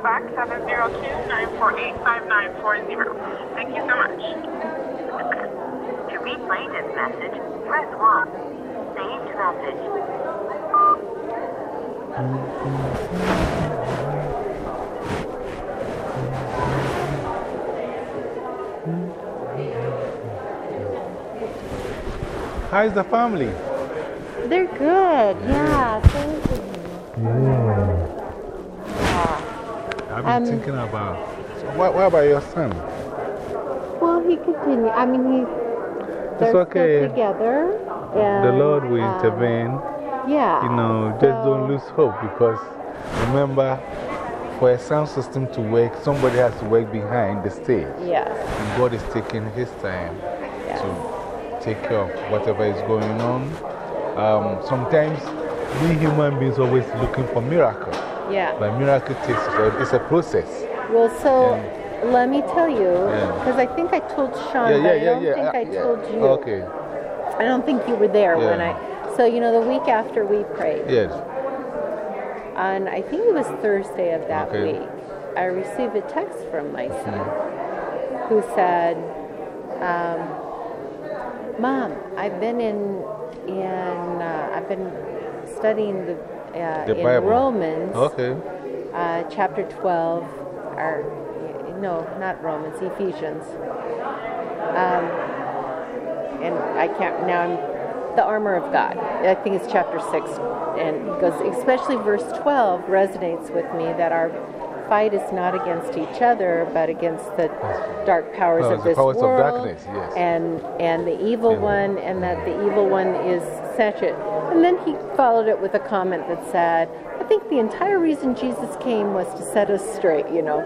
give me a call back, 702-948-5940. Thank you so much. To replay this message, press 1. Saved message. How's the family? They're good. Yeah, thank you. Yeah. Yeah. I've Um, thinking about. What, what about your son? Well, he continued. I mean, he. They're okay. still together. The Lord will um, intervene. Yeah. You know, just don't lose hope because remember, for a sound system to work, somebody has to work behind the stage. Yes. And God is taking His time Yes. to take care of whatever is going on. Um, sometimes we human beings always looking for miracle, Yeah. but miracle takes it's a process. Well, so let me tell you, Yeah. because I think I told Sean, yeah, I yeah, don't yeah. think uh, I told you. Okay. I don't think you were there when. I. So, you know, the week after we prayed, Yes. and I think it was Thursday of that Okay. week, I received a text from my son who said, um, Mom, I've been in, in uh, I've been studying the, uh, in Bible. Romans, Okay. uh, chapter 12, or no, not Romans, Ephesians. Um, and I can't, now I'm, the armor of God. I think it's chapter 6. And it goes, especially verse 12 resonates with me that our fight is not against each other, but against the dark powers Powers- of this powers of world. darkness, yes. And, and the evil one, and that the evil one is such it. And then he followed it with a comment that said, I think the entire reason Jesus came was to set us straight, you know,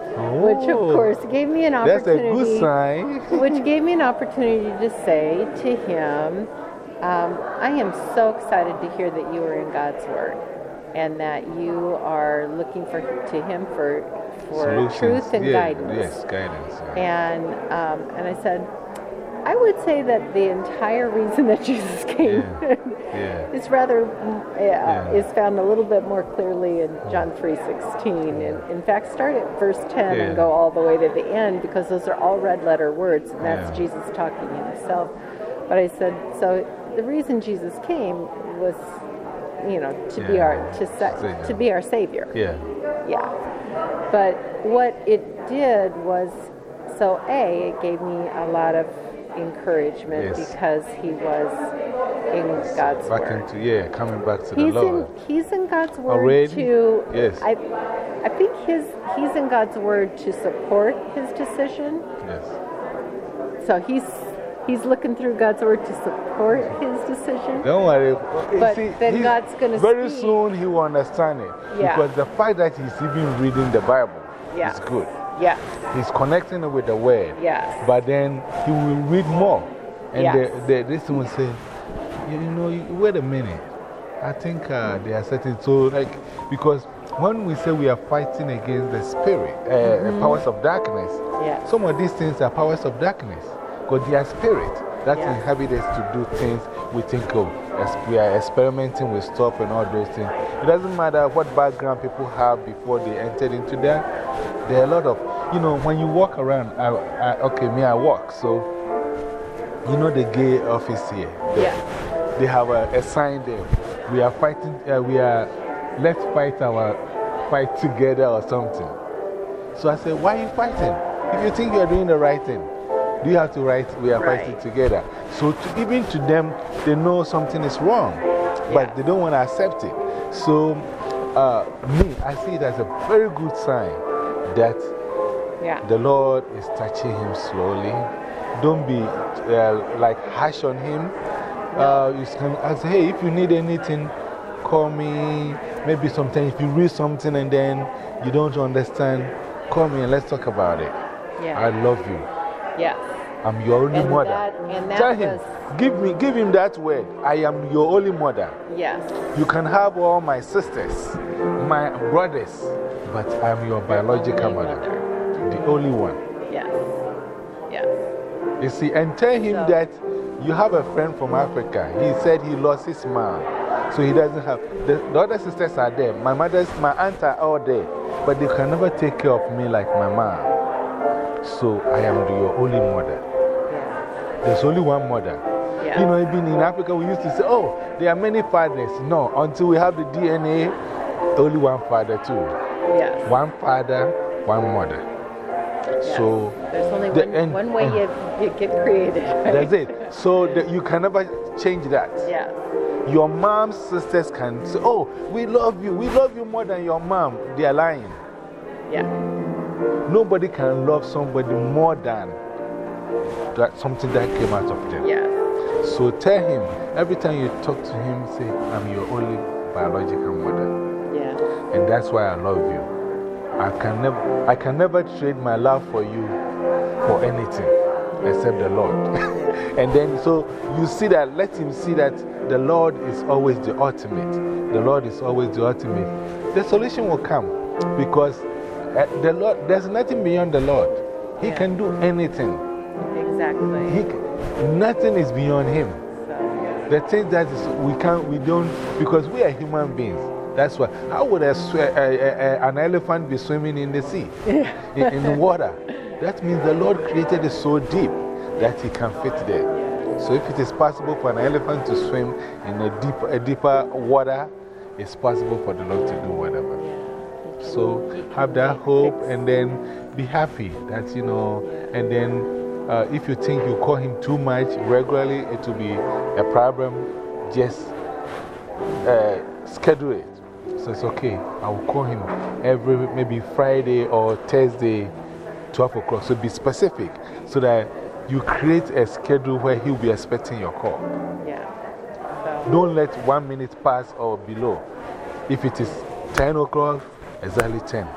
which of Oh. course gave me an opportunity. That's a good sign. which gave me an opportunity to say to him, um, I am so excited to hear that you are in God's Word and that you are looking for to Him for, for Solutions. truth and Yeah, guidance. Yes, guidance. yeah. And, um, and I said, I would say that the entire reason that Jesus came Yeah. Yeah. is rather uh, is found a little bit more clearly in John 3:16 and in fact start at verse 10 Yeah. and go all the way to the end because those are all red letter words and that's. Jesus talking himself but I said so the reason Jesus came was you know to be our to sa- Savior. to be our savior Yeah. yeah. But what it did was, so A, it gave me a lot of encouragement Yes. because he was in God's Back Word. into, yeah, coming back to He's the in, Lord. he's in God's Word Already? to. Yes. I, I think his, he's in God's Word to support his decision. Yes. So he's he's looking through God's word to support his decision. Don't worry. But see, then God's gonna Very speak. soon he will understand it. Yeah. Because the fact that he's even reading the Bible Yeah. is good. Yeah. He's connecting it with the word. Yes. But then he will read more. And Yes. the, the, this one will say, you, you know, you- wait a minute. I think uh, they are certain. So, like, because when we say we are fighting against the spirit, uh, Mm-hmm. powers of darkness, Yes. some of these things are powers of darkness. Because they are spirit that Yeah. inhabit us to do things we think of. As we are experimenting with stuff and all those things. It doesn't matter what background people have before they entered into that. There are a lot of, you know, when you walk around, I, I, okay, me, I walk. So, you know, the gay office here. the- Yeah. They have a, a sign there. We are fighting, uh, we are, let's fight our fight together or something. So I said, why are you fighting? If you think you are doing the right thing, do you have to write, we are Right. fighting together? So to, even to them, they know something is wrong, but they don't want to accept it. So, uh, me, I see it as a very good sign that Yeah. the Lord is touching him slowly. Don't be uh, like harsh on him. Uh, you can ask, hey, if you need anything, call me. Maybe sometimes if you read something and then you don't understand, call me and let's talk about it. Yeah. I love you. Yes. I'm your only And mother. that- and that Tell him, give, me, give him that word. I am your only mother. Yes. You can have all my sisters, my brothers, but I'm your biological mother. mother. The only one. Yes. Yes. You see, and tell him So- that you have a friend from Africa. He said he lost his mom. So he doesn't have. The, the other sisters are there. My mother's, my aunts are all there. But they can never take care of me like my mom. So I am your only mother. Yeah. There's only one mother. Yeah. You know, even in Africa, we used to say, oh, there are many fathers. No, until we have the DNA, only one father, too. Yes. One father, one mother. Yes. So there's only the- one, and- one way you, you get created. right? that's it. So that you can never change that. Yeah. Your mom's sisters can say, Oh, we love you. We love you more than your mom. They are lying. Yeah. Nobody can love somebody more than that, something that came out of them. Yes. So tell him, every time you talk to him, say, I'm your only biological mother. Yeah. And that's why I love you. I can never, I can never trade my love for you for anything except the Lord. and then, so you see that, let him see that the Lord is always the ultimate. The Lord is always the ultimate. The solution will come because uh, the Lord, there's nothing beyond the Lord. He Yeah. can do anything. Exactly. He, nothing is beyond him. so, The thing that is, we can't, we don't, because we are human beings. That's why. How would a, a, a, a, an elephant be swimming in the sea, in, in water? That means the Lord created it so deep that he can fit there. So if it is possible for an elephant to swim in a, deep, a deeper water, it's possible for the Lord to do whatever. So have that hope and then be happy that, you know, and then uh, if you think you call him too much regularly, it will be a problem. Just uh, schedule it. So it's okay. I will call him every maybe Friday or Thursday, 12 o'clock. So be specific so that you create a schedule where he'll be expecting your call. yeah. So, Don't let one minute pass or below. If it is 10 o'clock, exactly 10.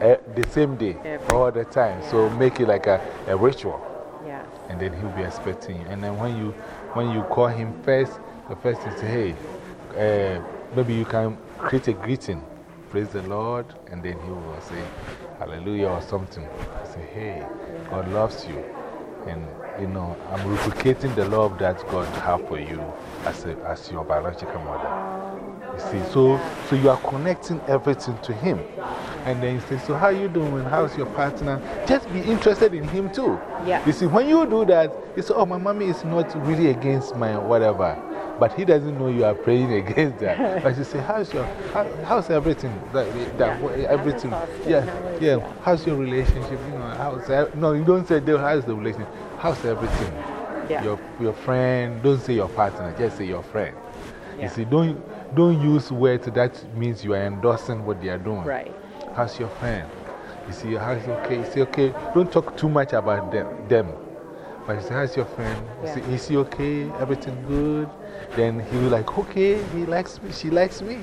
Eh, the same day, Every- all the time. So make it like a, a ritual. yes. And then he'll be expecting you. And then when you, when you call him first, the first thing say, hey, uh, maybe you can create a greeting. Praise the Lord. And then he will say, Hallelujah or something. Say, hey, God loves you. And, you know, I'm replicating the love that God have for you as, a, as your biological mother. You see, so, so you are connecting everything to Him. And then you say, So, how you doing? How's your partner? Just be interested in Him too. Yeah. You see, when you do that, you say, Oh, my mommy is not really against my whatever. But he doesn't know you are praying against that. but you say, How's, your, how, how's everything? That, that, Yeah. everything. Yeah, yeah. How's your relationship? You know, how's, no, you don't say, How's the relationship? How's everything? Yeah. Your, your friend, don't say your partner, just say your friend. Yeah. You see, don't, don't use words that means you are endorsing what they are doing. Right. How's your friend? You see, how's okay? You say, okay, don't talk too much about them. them. But you say, How's your friend? You Yeah. say, Is he okay? Everything good? Then he will like, Okay, he likes me, she likes me.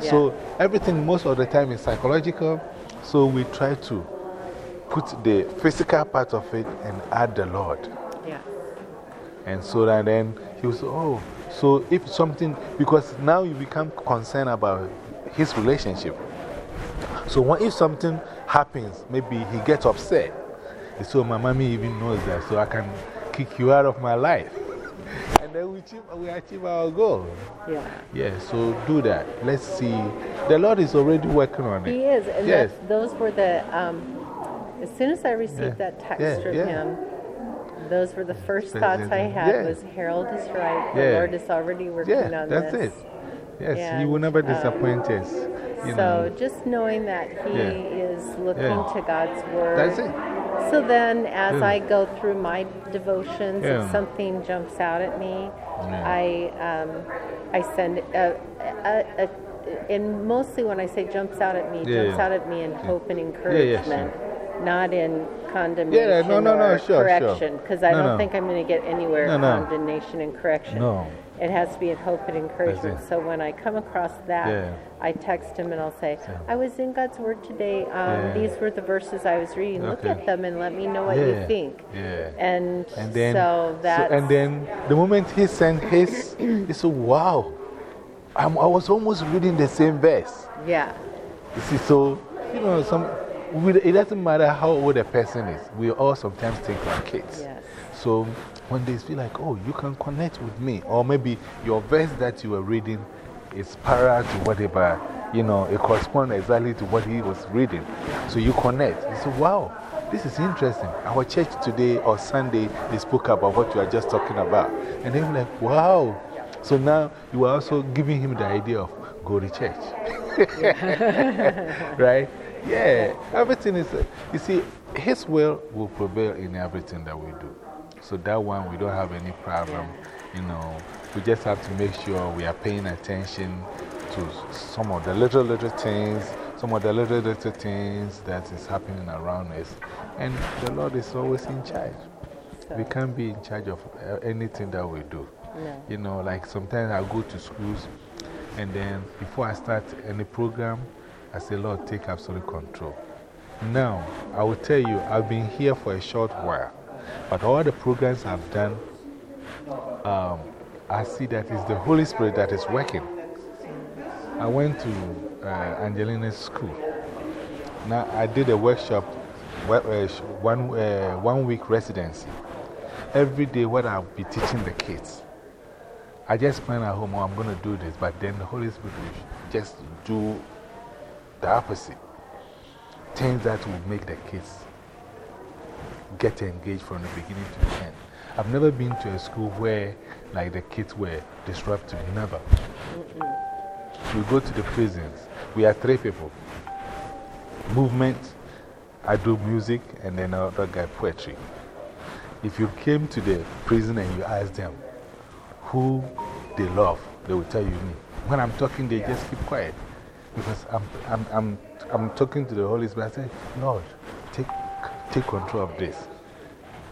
So everything most of the time is psychological. So we try to put the physical part of it and add the Lord. Yeah. And so that then he was, oh, so if something, because now you become concerned about his relationship. So what if something happens, maybe he gets upset. So my mommy even knows that, so I can kick you out of my life. And then we achieve, we achieve our goal. Yeah. Yeah, so do that. Let's see. The Lord is already working on it. He is. And Yes. those were the, um, as soon as I received Yeah. that text Yeah, from yeah. him, those were the first thoughts I had Yeah. was Harold is right. The Yeah. Lord is already working Yeah, on that's this. it. Yes, He will never um, disappoint us. You so know. just knowing that he is looking to God's word. That's it. So then, as. I go through my devotions, if something jumps out at me. I um, I send a, a, a, and mostly when I say jumps out at me, jumps out at me in hope and encouragement, not in condemnation no, no, no, or sure, sure. correction, because I No, don't think I'm going to get anywhere No, condemnation and correction. No. It has to be in hope and encouragement. So when I come across that, Yeah. I text him and I'll say, I was in God's Word today. Um, Yeah. These were the verses I was reading. Look at them and let me know what yeah. you think. Yeah. And, And then, so that's. and then the moment he sent his, he said, Wow, I'm, I was almost reading the same verse. yeah. You see, so, you know, some, it doesn't matter how old a person is, we all sometimes think like kids. Yes. So when they feel like, oh, you can connect with me, or maybe your verse that you were reading is parallel to whatever, you know, it corresponds exactly to what he was reading. So you connect. You say, wow, this is interesting. Our church today or Sunday, they spoke about what you are just talking about. And then you're like, wow. So now you are also giving him the idea of go to church. right? Yeah, everything is, you see, His will will prevail in everything that we do. So that one, we don't have any problem. You know, we just have to make sure we are paying attention to some of the little, little things, some of the little, little things that is happening around us. And the Lord is always in charge. We can't be in charge of uh, anything that we do. No. You know, like sometimes I go to schools and then before I start any program, I say, Lord, take absolute control. Now, I will tell you, I've been here for a short while, but all the programs I've done, um, I see that it's the Holy Spirit that is working. I went to uh, Angelina's school. Now, I did a workshop, uh, one, uh, one week residency. Every day, what I'll be teaching the kids. I just plan at home, oh, I'm going to do this, but then the Holy Spirit will just do the opposite. Things that will make the kids get engaged from the beginning to the end. I've never been to a school where like the kids were disruptive, never. We go to the prisons, we are three people. Movement, I do music, and then another guy poetry. If you came to the prison and you asked them who they love, they will tell you me. When I'm talking, they just keep quiet. Because I'm, I'm, I'm, I'm talking to the Holy Spirit. I say, Lord, take, take control of this.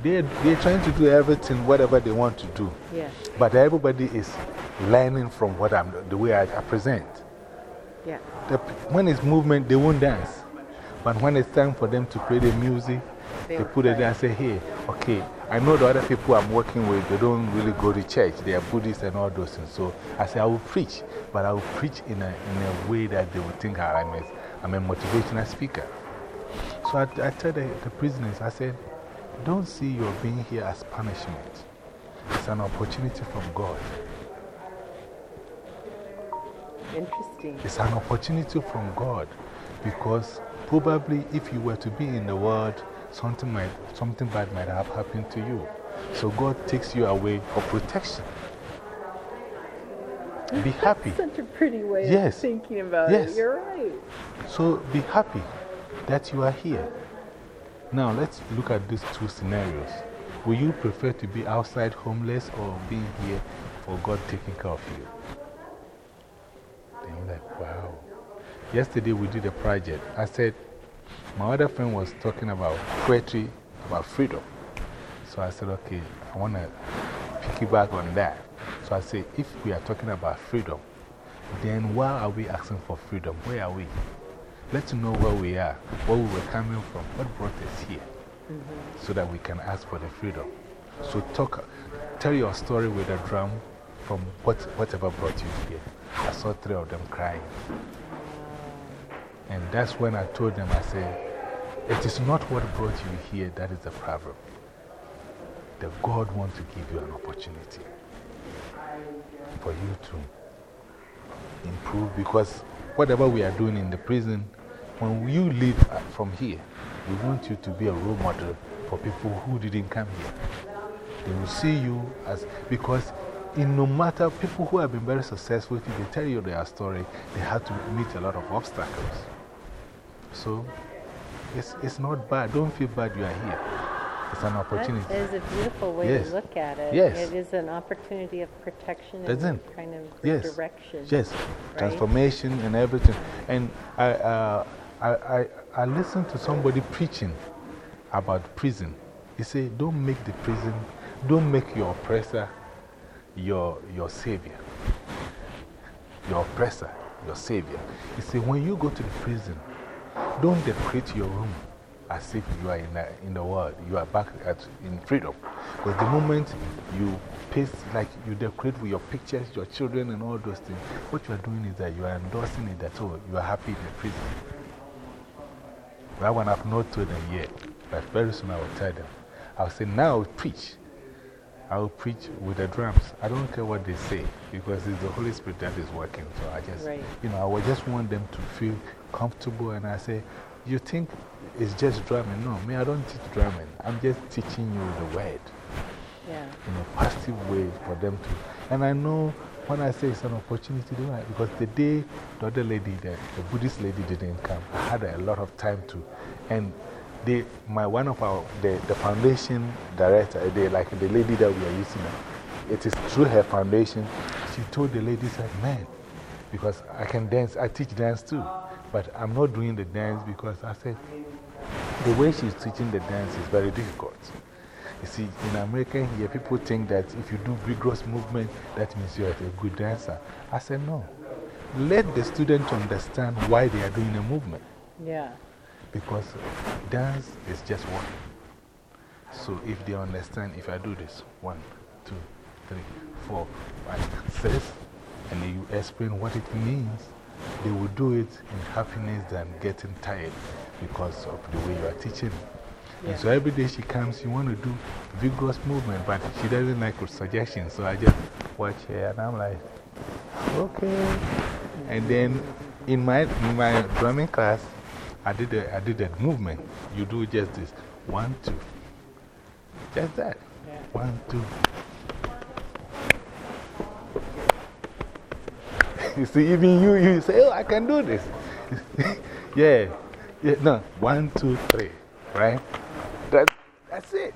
They're, they're trying to do everything, whatever they want to do. Yes. But everybody is learning from what I'm, the way I, I present. Yeah. The, when it's movement, they won't dance. But when it's time for them to play the music, They they put it there and say, hey, okay, I know the other people I'm working with, they don't really go to church. They are Buddhists and all those things. So I say, I will preach, but I will preach in a, in a way that they will think I'm a, I'm a motivational speaker. So I, I tell the, the prisoners, I said, don't see your being here as punishment. It's an opportunity from God. Interesting. It's an opportunity from God because probably if you were to be in the world, something, might, something bad might have happened to you. So God takes you away for protection. Be happy. Such a pretty way Yes. of thinking about Yes. it. You're right. So be happy that you are here. Now let's look at these two scenarios. Will you prefer to be outside homeless or being here for God taking care of you? Then you're like, wow. Yesterday we did a project. I said, my other friend was talking about poetry, about freedom. So I said, okay, I want to piggyback on that. So I said, if we are talking about freedom, then why are we asking for freedom? Where are we? Let's know where we are, where we were coming from, what brought us here, -hmm. so that we can ask for the freedom. So talk, tell your story with a drum from what, whatever brought you here. I saw three of them crying. And that's when I told them, I said, it is not what brought you here that is the problem. The God wants to give you an opportunity for you to improve because whatever we are doing in the prison, when you leave uh, from here, we want you to be a role model for people who didn't come here. They will see you as, because in no matter people who have been very successful, if they tell you their story, they have to meet a lot of obstacles. So it's, it's not bad. Don't feel bad you are here. It's an opportunity. That is a beautiful way yes. to look at it. Yes. It is an opportunity of protection That's and it. kind of yes. direction. Yes. Right? Transformation and everything. And I, uh, I, I, I listened to somebody preaching about prison. He said, Don't make the prison, don't make your oppressor your, your savior. Your oppressor, your savior. He said, When you go to the prison, don't decorate your room as if you are in, a, in the world, you are back at, in freedom. Because the moment you paste, like you decorate with your pictures, your children, and all those things, what you are doing is that you are endorsing it that, oh, you are happy in the prison. That one I've not told them yet, but very soon I will tell them. I'll say, now preach. I'll preach with the drums. I don't care what they say because it's the Holy Spirit that is working. So I just, you know, I just want them to feel comfortable. And I say, You think it's just drumming? No, me, I don't teach drumming. I'm just teaching you the word yeah. in a positive way for them to. And I know when I say it's an opportunity, because the day the other lady, the, the Buddhist lady didn't come, I had a lot of time to. And my, one of our, the, the foundation director, like the lady that we are using, it is through her foundation. She told the lady, said, man, because I can dance, I teach dance too, but I'm not doing the dance because I said, the way she's teaching the dance is very difficult. You see, in America here, people think that if you do vigorous movement, that means you're a good dancer. I said, no. Let the student understand why they are doing the movement. Yeah. Because dance is just one. So if they understand, if I do this, one, two, three, four, five, six, and you explain what it means, they will do it in happiness than getting tired because of the way you are teaching. And so every day she comes, she wants to do vigorous movement, but she doesn't like suggestions. So I just watch her and I'm like, okay. And then in my, in my drumming class, I did, a, I did that movement. You do just this one, two. Just that. One, two. you see, even you, you say, oh, I can do this. yeah. yeah. No, one, two, three. Right? That, that's it.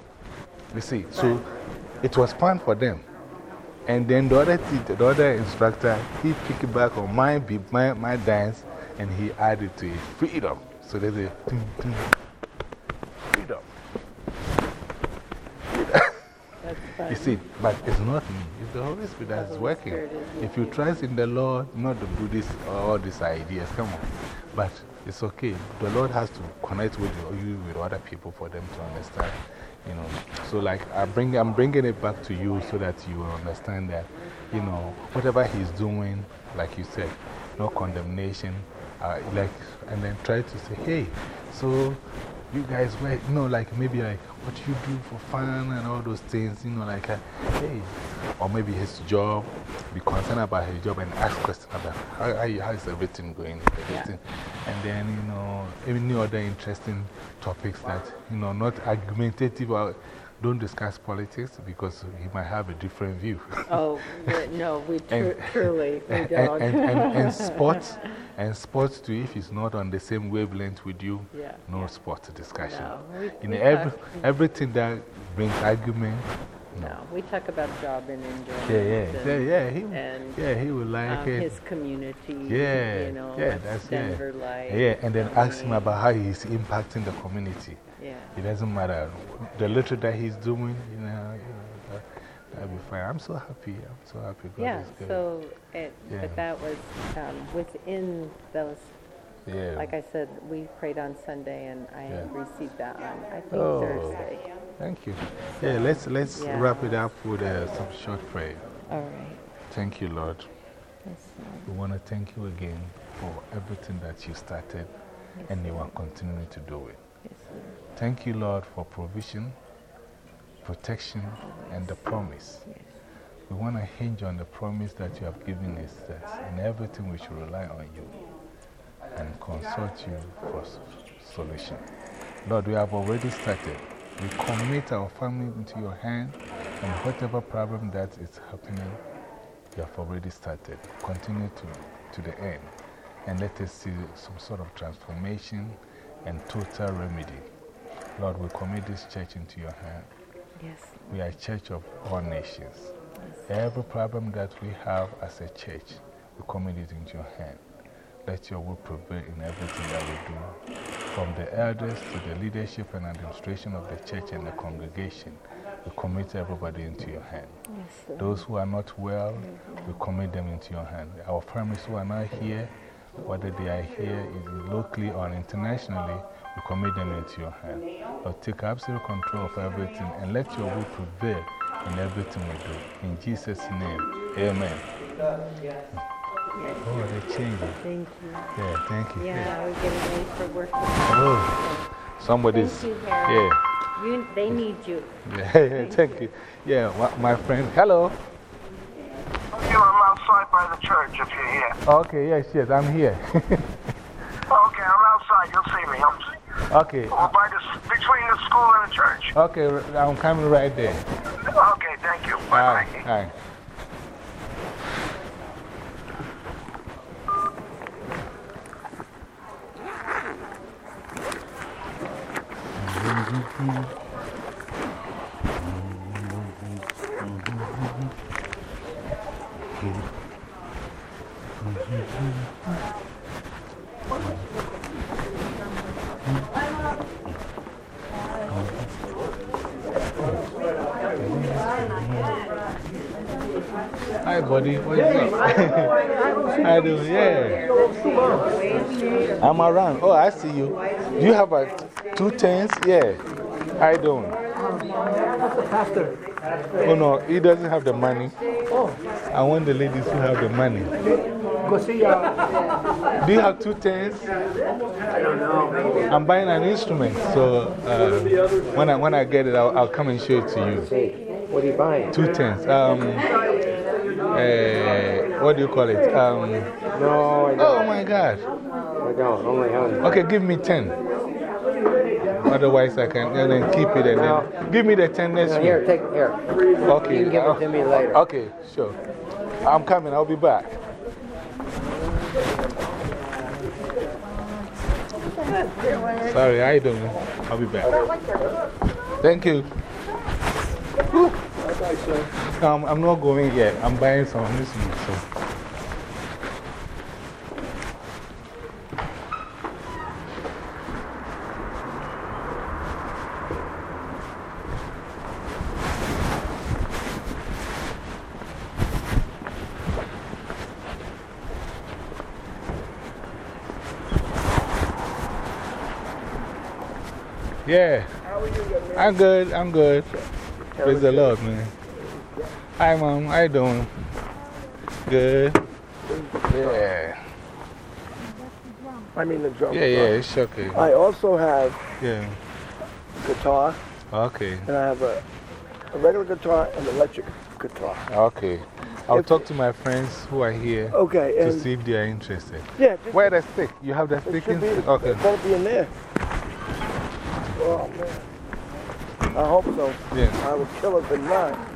You see, so it was fun for them. And then the other, teacher, the other instructor, he picked back on my, my, my dance and he added to it freedom. So there's a freedom. freedom. You see, but it's not me, it's the Holy Spirit that's working. If you trust in the Lord, not the Buddhist or all these ideas, come on. But it's okay. The Lord has to connect with you, with other people for them to understand. You know, so like I bring, I'm bringing it back to you so that you will understand that, you know, whatever He's doing, like you said, no condemnation, uh, like, and then try to say, hey, so you guys, were, you know, like maybe like what you do for fun and all those things, you know, like, uh, hey, or maybe his job, be concerned about his job and ask questions about how, how, how is everything going, everything. And then, you know, any other interesting topics that, you know, not argumentative or don't discuss politics because he might have a different view. oh, no, we tr and, truly we don't. And, and, and, and, sports, and sports too, if he's not on the same wavelength with you, yeah. no yeah. sports discussion. No, we, In we every, everything that brings argument. No. no, we talk about job and enjoyment. Yeah, yeah, yeah, yeah. He, and, yeah, he would like um, it. His community. Yeah, you know, yeah, that's Denver yeah. life. Yeah, and then ask him about how he's impacting the community. Yeah. It doesn't matter. The little that he's doing, you know, you know that, that'll be fine. I'm so happy. I'm so happy. God Yeah, is good. so, it, Yeah. but that was um, within those, yeah. like I said, we prayed on Sunday and I Yeah. received that on, I think, Oh. Thursday. Thank you. Yeah, let's, let's Yeah. wrap it up with uh, some short prayer. All right. Thank you, Lord. Yes, Lord. We want to thank you again for everything that you started Yes, and you are continuing to do it. Yes, Thank you, Lord, for provision, protection, and the promise. Yes. We want to hinge on the promise that you have given us that in everything we should rely on you and consult you for solution. Lord, we have already started. We commit our family into your hand and whatever problem that is happening, you have already started. Continue to, to the end and let us see some sort of transformation and total remedy. Lord, we commit this church into your hand. Yes. We are a church of all nations. Every problem that we have as a church, we commit it into your hand. Let your will prevail in everything that we do, from the elders to the leadership and administration of the church and the congregation. We commit everybody into your hand. Yes, Those who are not well, we commit them into your hand. Our families who are not here, whether they are here locally or internationally, we commit them into your hand. But take absolute control of everything and let your will prevail in everything we do. In Jesus' name, amen. Oh, they're changing. Thank you. Yeah, thank you. Yeah, we're getting ready for work. Oh, somebody's. Thank you, Harry. Yeah. You, they need you. Yeah, yeah, thank you. Yeah, wa- my friend. Hello. You, I'm outside by the church if you're here. Okay, yes, yes, I'm here. Okay, I'm outside. You'll see me. I'm okay, I'm by the, between the school and the church. okay, I'm coming right there. Okay, thank you. All Bye right, bye. all right. Hi, buddy. What's up? How you? Yeah. I'm around. Oh, I see you. Do you have a two tens? Yeah. How you doing? Pastor. Oh, no, he doesn't have the money. Oh. I want the ladies who have the money. Go see, uh, Do you have two tens? I don't know. I'm buying an instrument. So uh, when, I, when I get it, I'll, I'll come and show it to you. what are you buying? Two tens. Um, uh, what do you call it? Um, No, I don't. oh my God. I don't. Only hundred. Okay, give me 10. Otherwise, I can and then keep it and then give me the 10 next Here, take here. Okay. You can give it to me later. Okay, sure. I'm coming, I'll be back. Sorry, you doing? I'll be back. Thank you. Um, I'm not going yet. I'm buying some. So. Yeah. I'm good. I'm good. Praise the Lord, man. Hi, Mom. How you doing? Good. Yeah. I mean the drum. Yeah, yeah, it's okay. I also have Yeah. guitar, Okay. and I have a, a regular guitar and electric guitar. Okay. I'll If- talk to my friends who are here Okay, to see if they are interested. yeah, Where the stick? You have the stick in? be, Okay. it better be in there. Oh man, I hope so. Yeah. I will kill it in mine.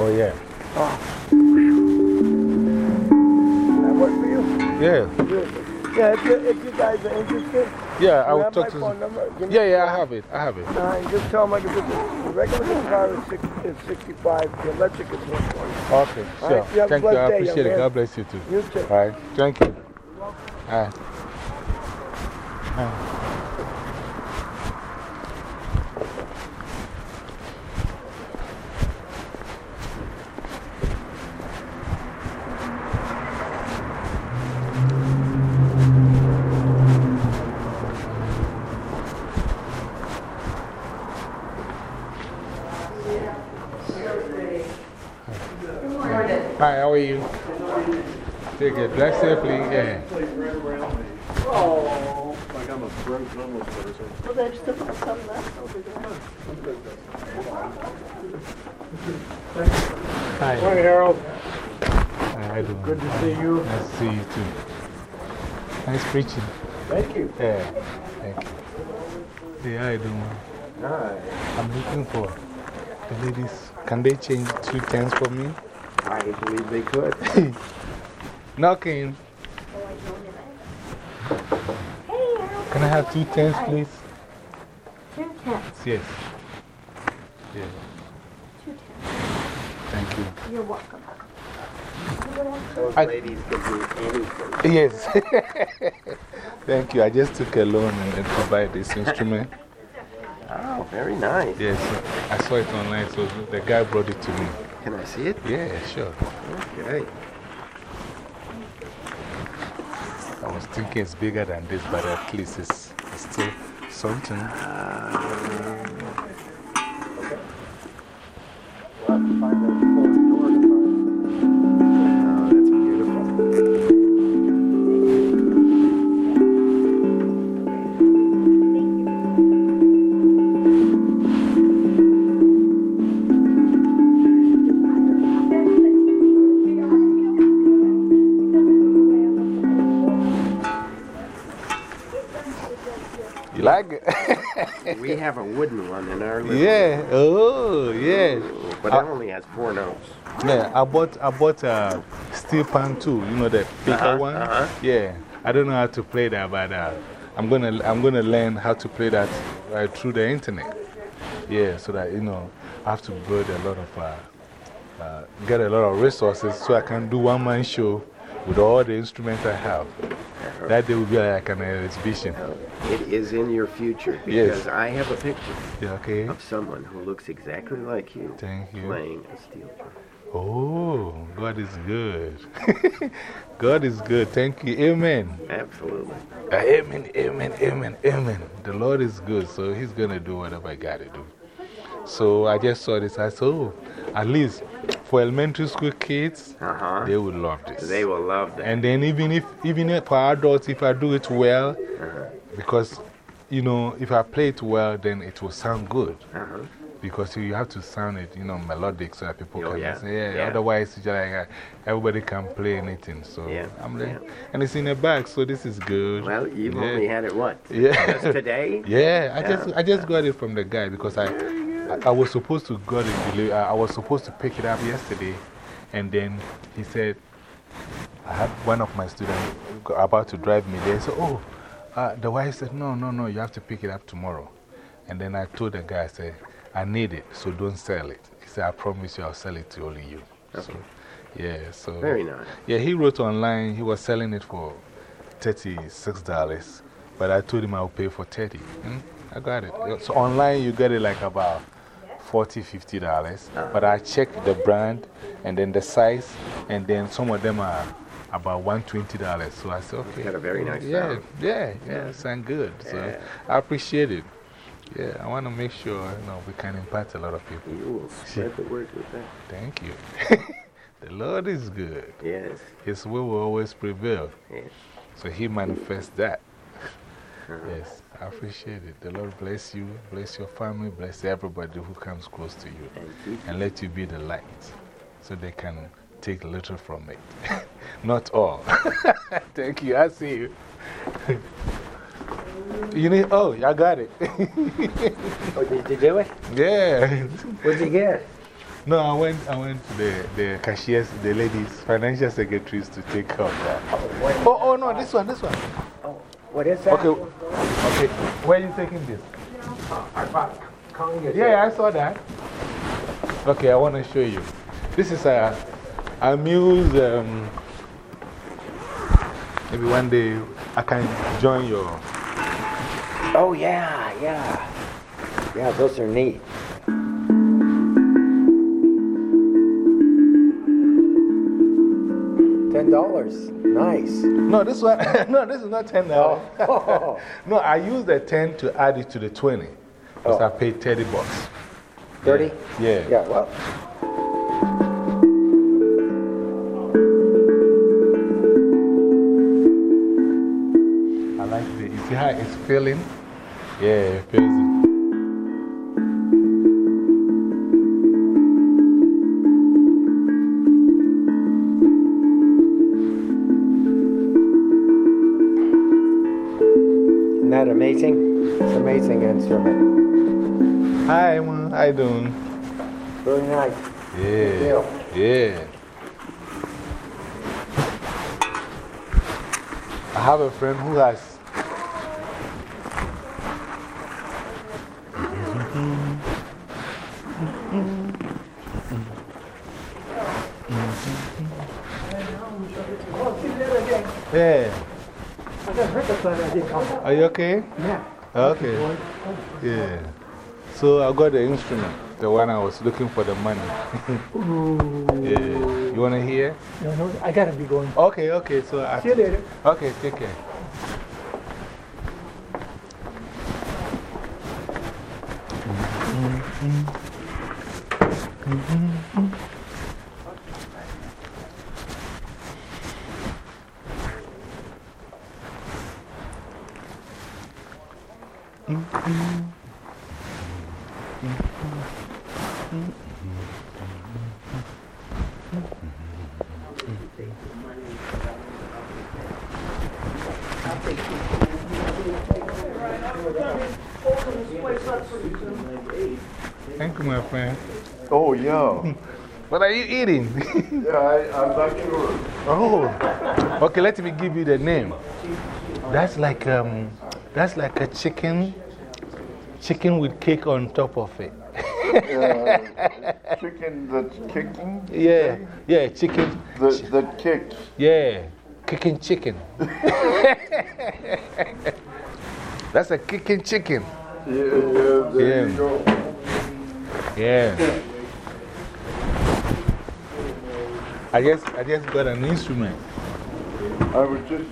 Oh, yeah. That work for you? Yeah. Yeah, if you, if you guys are interested, Yeah, I will talk to number. Yeah, yeah, I have it. I have it. Uh, just tell them I can put the, regular guitar is, six, is 65, the electric is 120. Okay, sure. right, you Thank you. I appreciate it. God bless you too. You too. All right. Thank you. All right. Hi, how are you? Take it. Bless you, please. Yeah. Oh, like I'm a broke homeless person. Well, there's still some left over there. Hi. Hi, Harold. Hi? Good to see you. Nice to see you too. Nice preaching. Thank you. Yeah. Thank you. Hey, how you doing? Hi. I'm looking for the ladies. Can they change two tens for me? I believe they could. Knocking. Can I have two tens, please? Two tens. Yes. Yeah. Two tens. Thank you. You're welcome. Those I- ladies can do anything. Yes. Thank you. I just took a loan and then provide this instrument. Oh, very nice. Yes. I saw it online, so the guy brought it to me. Can I see it? Yeah, sure. Okay. I was thinking it's bigger than this, but at least it's, it's still something. We have a wooden one in our living yeah. Oh, yeah. room, but it only has four notes. Yeah, I bought, I bought a steel pan too, you know, the bigger Uh-huh, one. uh-huh. Yeah. I don't know how to play that, but uh, I'm going to I'm gonna learn how to play that uh, through the internet. Yeah, so that, you know, I have to build a lot of, uh, uh, get a lot of resources so I can do one man show with all the instruments I have. That day will be like an exhibition. It is in your future Yes. because I have a picture Yeah, okay. of someone who looks exactly like you Thank you. playing a steel drum. Oh, God is good. God is good. Thank you. Amen. Absolutely. Amen, amen, amen, amen. The Lord is good, so He's going to do whatever I got to do. So I just saw this. I said, oh, at least for elementary school kids, Uh huh. they will love this. They will love that. And then even if, even if for adults, if I do it well, Uh-huh. because, you know, if I play it well, then it will sound good. Uh huh. Because you have to sound it, you know, melodic so that people Oh, can yeah. say, yeah, Yeah. otherwise, it's just like uh, everybody can play anything. So Yeah, I'm yeah. like, and it's in a bag, so this is good. Well, you've only had it what? Yeah. Just today? Yeah, I just, I just got it from the guy because I, I, I was supposed to delivered. I was supposed to pick it up yesterday, and then he said, I had one of my students about to drive me there. So, oh, uh, the wife said, no, no, no, you have to pick it up tomorrow. And then I told the guy, I said, I need it, so don't sell it. He said, I promise you I'll sell it to only you. So, yeah, so. Very nice. Yeah, he wrote online, he was selling it for $36, but I told him I'll pay for 30 Hmm, I got it. So online, you get it like about $40, $50. Ah. But I checked the brand and then the size, and then some of them are about $120. So I said, okay. Got a very nice Yeah, sound. yeah, yeah, sound good. So Yeah. I appreciate it. Yeah, I want to make sure you know, we can impact a lot of people. You will spread the word with that. Thank you. the Lord is good. Yes. His will will always prevail. Yes. So he manifests that. Uh-huh. Yes, I appreciate it. The Lord bless you, bless your family, bless everybody who comes close to you, you. and let you be the light so they can take little from it. Not all. Thank you. I see you. you need, oh, I got it. Oh, did you do it? yeah. What'd you get? No, I went, I went to the, the cashiers, the ladies, financial secretaries to take care of that. Oh, oh, oh, no, this one, this one. Oh. What is that? Okay, okay. Where are you taking this? Conga. Yeah, I saw that. Okay, I want to show you. This is a Amuse. Um, maybe one day I can join your Oh, yeah, yeah. Yeah, those are neat. Ten dollars. Nice. No, this one, no, this is not $10. Oh. no, I used the 10 to add it to the 20. Because Oh. I paid 30 bucks. Thirty? Yeah. Yeah, well, I like the, you see how it's feeling? Yeah, it feels amazing? It's amazing instrument. Hi, man. How you doing? Very nice. Yeah. Yeah. I have a friend who has. Are you okay? Yeah. Okay. Yeah. So I got the instrument, the one I was looking for the money. yeah. You want to hear? No, no, I gotta be going. Okay, okay. So I. See you later. Okay, take care. Mm-hmm. Mm-hmm. Mm-hmm. Thank you, my friend. Oh, yeah. What are you eating? yeah, I, I'm not sure. oh. Okay, let me give you the name. That's like, um, that's like a chicken, chicken with cake on top of it. Uh, chicken that's kicking? Yeah, yeah, chicken. That, that kicks. Yeah, kicking chicken. That's a kicking chicken. Yeah, yeah, there Yeah. you go. Yeah. I just, I just got an instrument. I was just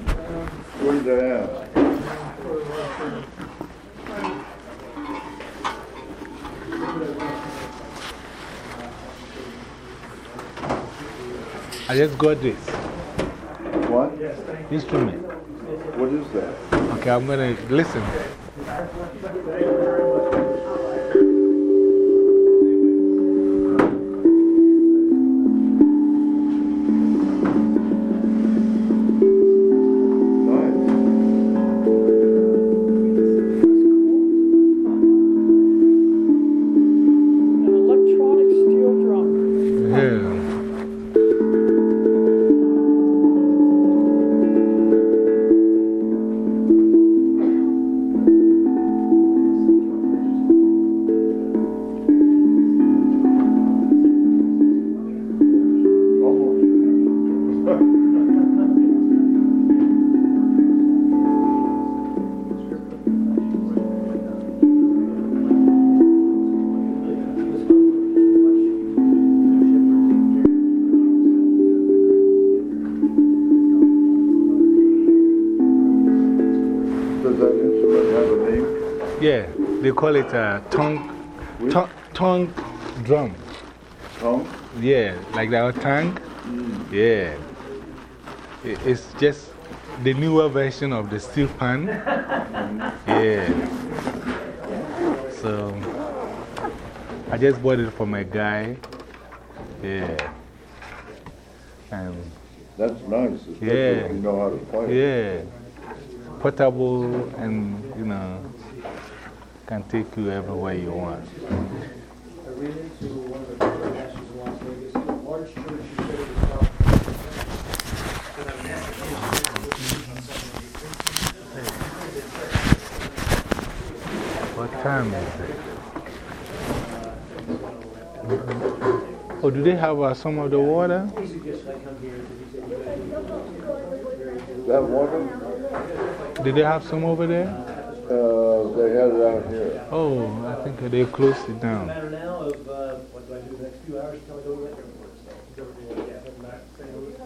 going to ask. I just got this What? instrument. What is that? Okay, I'm going to listen. Call it a tongue, tongue, tongue drum. Tongue? Yeah, like our tongue. Mm. Yeah. It- It's just the newer version of the steel pan. Yeah. So I just bought it for my guy. Yeah. And That's nice, Yeah. you know how to play. yeah. Portable and, can take you everywhere you want. What time is it? Oh, do they have uh, some of the water? That water? Did they have some over there? Uh, they had it out here. Oh, I think they closed it down. matter now of, uh, what do I do the next few hours until I go to the airport, so. Yeah, doesn't matter, say no, yeah.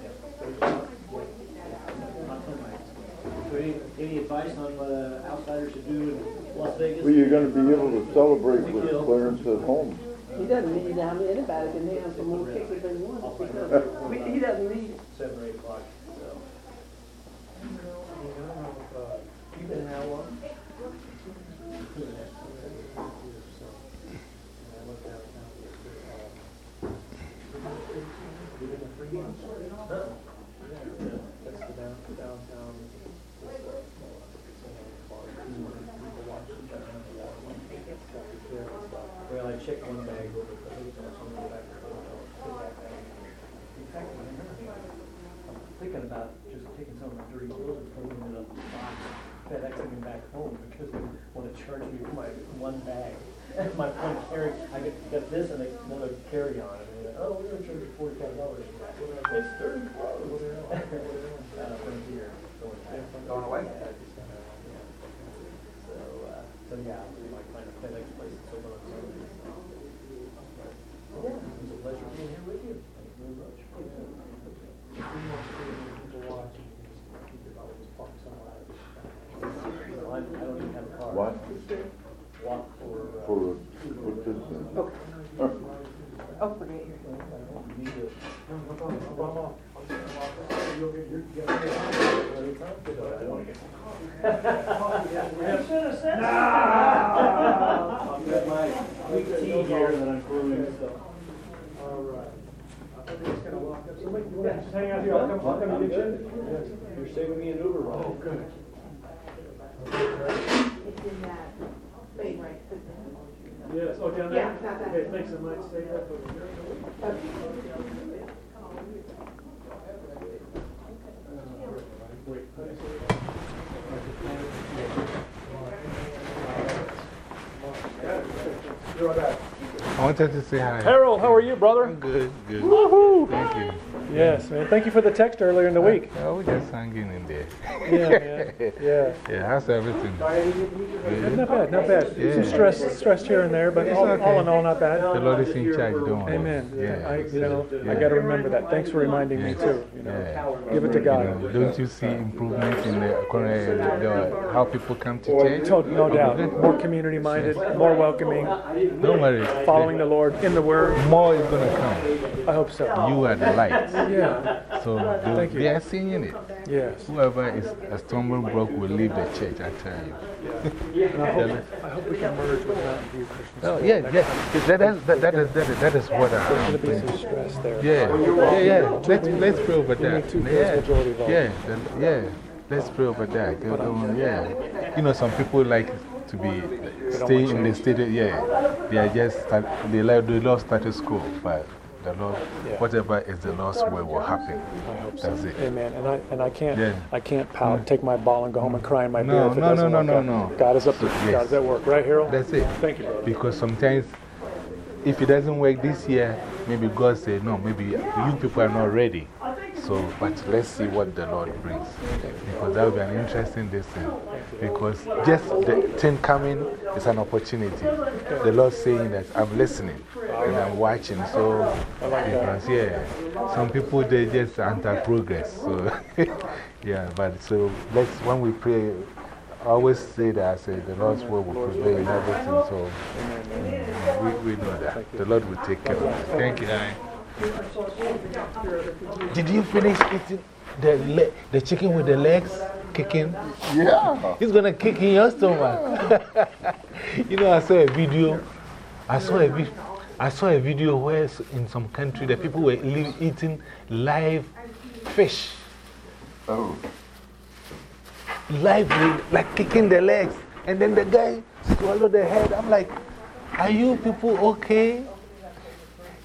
So any, any advice on what uh, outsiders should do in Las Vegas? Well, you're gonna be able to celebrate with Clarence at home. He doesn't need, I mean, anybody can have some more kickers than he wants, because he doesn't need it. Seven or eight o'clock, so. You been how long? That's the down- downtown. Well, I checked one bag over, I think it's on the back. In fact, I'm thinking about just taking some of my dirty clothes and putting them in a box, FedExing them back home, because they want to charge me for my one bag. My one carry, I get, got this and another carry-on, and they're like, oh, we're gonna charge you forty-five dollars for that. It's dirty clothes. Uh, from here, going back. Going away? So, uh, so yeah, we might find a FedEx place that's open on Sundays. Yeah, it was a pleasure being here with you. Thank you very much. Well, I, I don't even have a car. What? Walk for, uh. For, put this in. Oh, forget your. You need to- I've got my weak tea here that I'm brewing. All right. I think it's gonna lock up. Somebody, you wanna just hang out here? I'll come, I'll come get you. You're saving me an Uber ride. Oh, good. It's in that thing right Yes, oh, down Yeah, there? not that. Okay, thanks, I might stay up over here. Wait. You're all right. I wanted to say hi. Harold, how are you, brother? I'm Good, good. Woohoo! Thank you. Yes, man. Thank you for the text earlier in the week. Oh, we just hanging in there. Yeah. Yeah. Yeah, how's everything? Good? Not bad, not bad. Some Yeah. stress, stressed here and there, but all, okay. all in all, not bad. The Lord is in charge, don't. Amen. Yeah. I, you know, I got to remember that. Thanks for reminding me too. You know, Yeah. give it to You God. know, don't you see improvements in the, the, how people come to church? To- No doubt. More community minded, more welcoming, Don't worry. following the Lord in the Word. More is going to come. I hope so. You are the light. Yeah. So they, Thank you. they are seeing it. Yes. Whoever is a stumbling block will leave the church, I tell you. And I hope, I hope we can merge with Mountain View Christian Oh, yeah, yeah. time. That, that, that, that, is, that, is, that is what There's I going to be some stress there. Yeah, oh, yeah, yeah. Let's, let's pray over that. Yeah, yeah, the- yeah. Let's pray over that. Go on, um, yeah. You know, some people like to be stay in the state. Yeah, they are just they like they love status quo, but the Lord, Yeah. whatever is the Lord's will will happen. I hope so. That's it. Amen. And I, and I can't, Yeah. I can't pout, mm. take my ball and go home and cry in my No, beer if it no, no, doesn't no, no, no. God is up to, yes. God is at work, right, Harold? That's it. Thank you, brother. Because sometimes, if it doesn't work this year, maybe God said, no, maybe you people are not ready. So, but let's see what the Lord brings. Because that will be an interesting thing. Because just the thing coming is an opportunity. The Lord saying that I'm listening and I'm watching. So, because, yeah, some people, they just anti progress. So, yeah, but so let's, when we pray, I always say that I say the Lord's will will prevail in everything. So mm, we, we know that. The Lord will take care of us. Thank you. Did you finish eating the, the chicken with the legs kicking? Yeah. It's going to kick in your stomach. you know, I saw a video. I saw a, vi I saw a video where in some country the people were eating live fish. Oh. live, like kicking the legs. And then the guy swallowed the head. I'm like, are you people okay?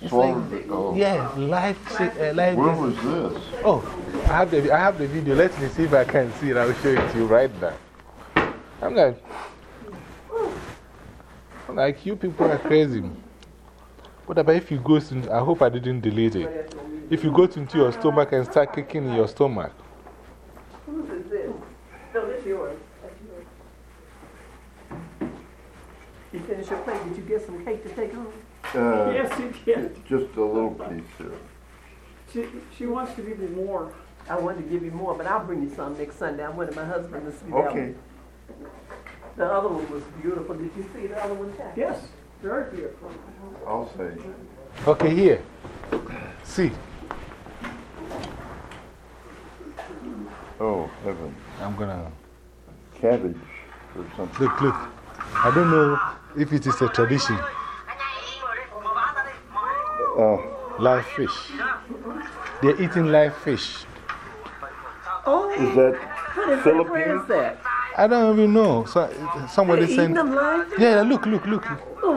It's like, oh. Yeah, live, chi- uh, live. Where was this? Oh, I have, the, I have the video. Let me see if I can see it. I'll show it to you right now. I'm like, I'm like, you people are crazy. What about if you go to, I hope I didn't delete it. If you go into your stomach and start kicking in your stomach, Whose is this? No, this yours. That's yours. finish your plate, did you get some cake to take home? Uh, Yes, you did. Just a little piece here. She, she wants to give me more. I wanted to give you more, but I'll bring you some next Sunday. I wanted my husband to see that Okay. one. The other one was beautiful. Did you see the other one, Jack? Yes, very beautiful. I'll say. Okay, here. See, Oh, heaven. I'm gonna. Cabbage or something. Look, look. I don't know if it is a tradition. Uh, Live fish. They're eating live fish. Oh, is that Philippines? is that? I don't even know. So, somebody They eating sent. them live? Yeah, look, look, look. Oh,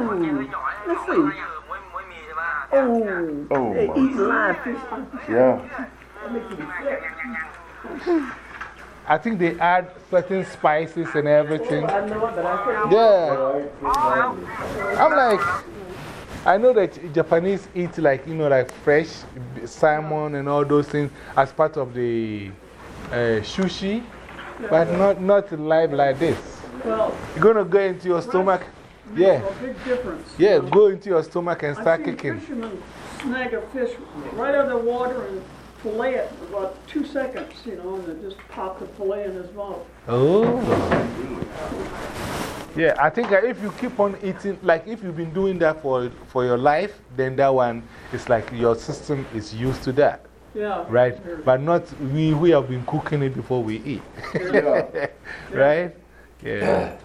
let's see. Oh, Oh, they my. eat live fish. Yeah. That makes me sick. I think they add certain spices and everything. I know it, but I can't. Yeah. I'm like, I know that Japanese eat like, you know, like fresh salmon and all those things as part of the uh, sushi, but not, not live like this. Well, You're going to go into your stomach. Yeah. big difference. Yeah, go into your stomach and I've start seen kicking. fishermen snag a fish right out of the water and fillet it in about two seconds, you know, and then just pop the fillet in his mouth. Oh. Yeah, I think if you keep on eating, like if you've been doing that for, for your life, then that one is like your system is used to that. Yeah. Right? Sure. But not we, we have been cooking it before we eat. Yeah. right? Yeah.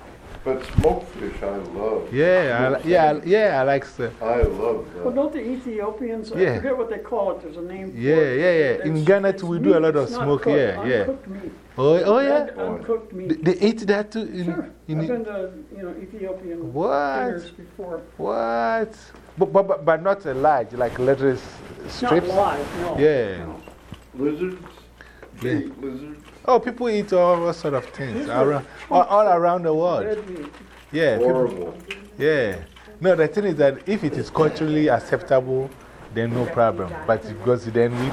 But smoked fish, I love. Yeah, I, li- yeah, I- yeah, I like stuff. I love Well, that. don't the Ethiopians, I Yeah. forget what they call it, there's a name for Yeah, it. yeah, yeah. yeah. In Ghana too, we do a lot of it's smoke. cooked, Yeah, yeah. Uncooked meat. Oh, oh yeah? Uncooked meat. they eat that too? In, Sure. in, I've been to, you know, Ethiopian What? dinners before. What? But, but, but, but not a large, like little s- strips? Not live, no. Yeah. Lizards? Yeah. Eat lizards? Oh, people eat all sort of things around, all, all around the world. Yeah. people- Horrible. yeah. No, the thing is that if it is culturally acceptable, then no problem. But because then we,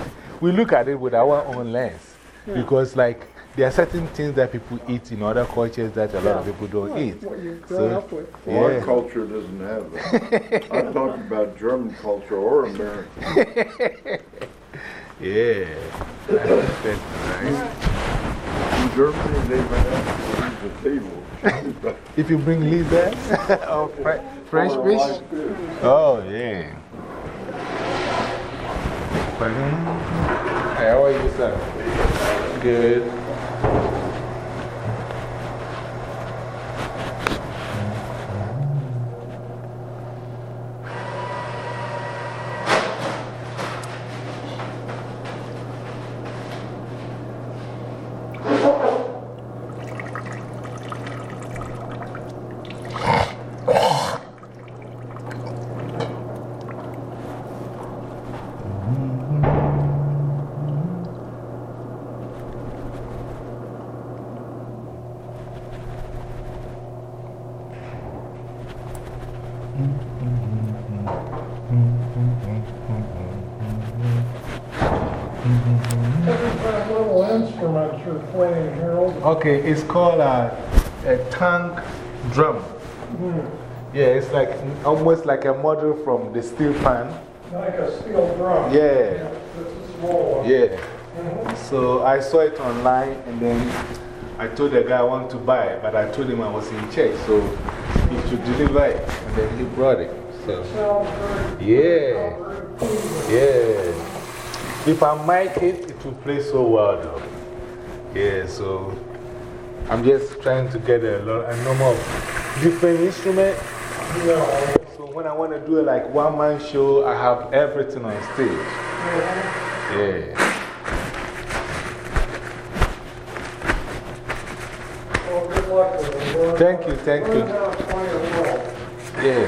we look at it with our own lens. Because, like, there are certain things that people eat in other cultures that a lot of people don't eat. What you've So, up with. Our culture doesn't have that. I'm talking about German culture or American. Yeah. That's it, right? In Germany, they even have the table. If you bring lizards or oh, fre French Or fish? fish. Oh, yeah. Hey, how are you, sir? Good. That little instrument you're playing, Harold. Okay, it's called a, a tank drum. Hmm. Yeah, it's like almost like a model from the steel pan. Like a steel drum. Yeah. It's a small one. Yeah. Mm-hmm. So I saw it online and then I told the guy I want to buy it, but I told him I was in church, so he should deliver it. And then he brought it. So, yeah. Yeah. If I mic it, it will play so well though. Yeah, so I'm just trying to get a, lot, a number of different instruments. So when I want to do it like one man show, I have everything on stage. Yeah. Learn- Thank you, thank you. Yeah.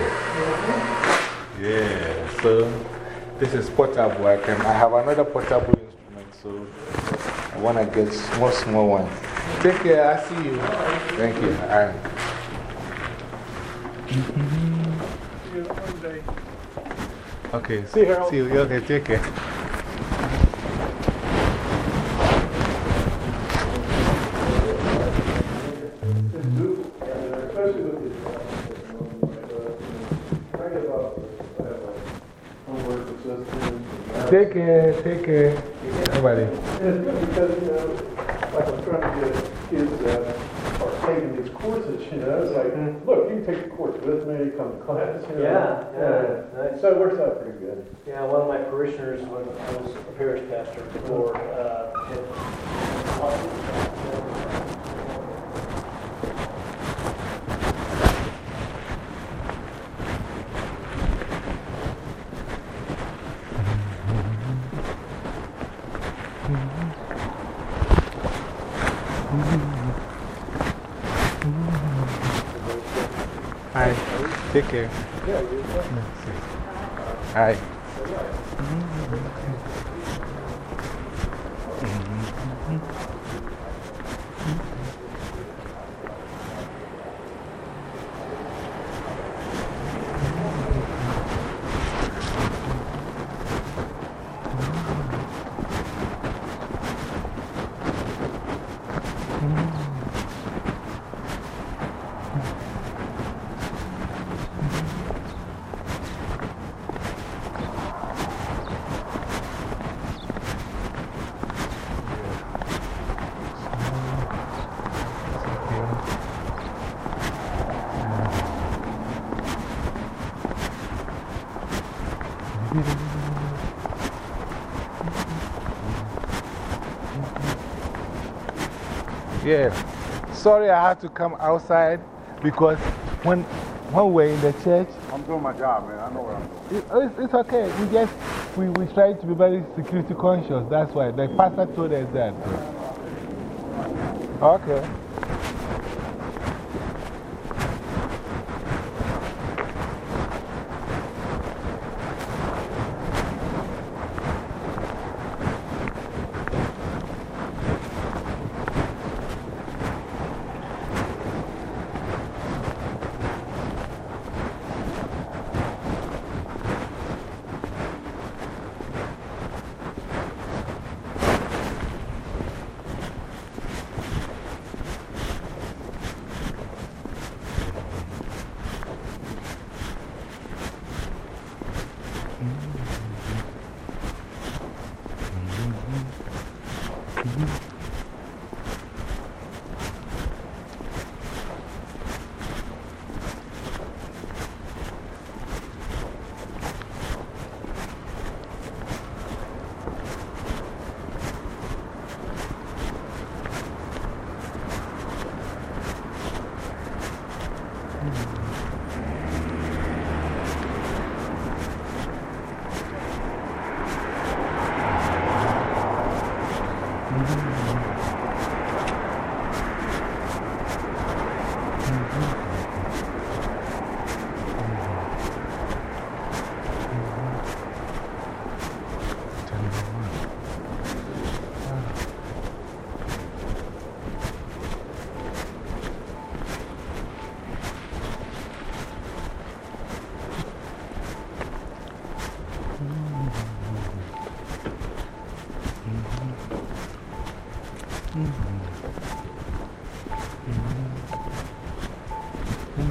Yeah, so this is portable. I, can, I have another portable instrument, so I want to get small, small one. Take care, I see you. Thank you. Right. See you one day. Okay, See you, Harold. See you. Okay, take care. Take care, take care. Everybody. It's good because, you know, like I'm trying to get kids that are taking these courses, you know, it's like, look, you can take the course with me, come to class. you know. Yeah, yeah, nice. So it works out pretty good. Yeah, one of my parishioners, when I was a parish pastor before, uh, Take care. Hi. Sorry I had to come outside because when, when we're in the church, I'm doing my job, man. I know what I'm doing. it, it's, it's okay. We just, we, we try to be very security conscious. That's why. The pastor told us that. Okay.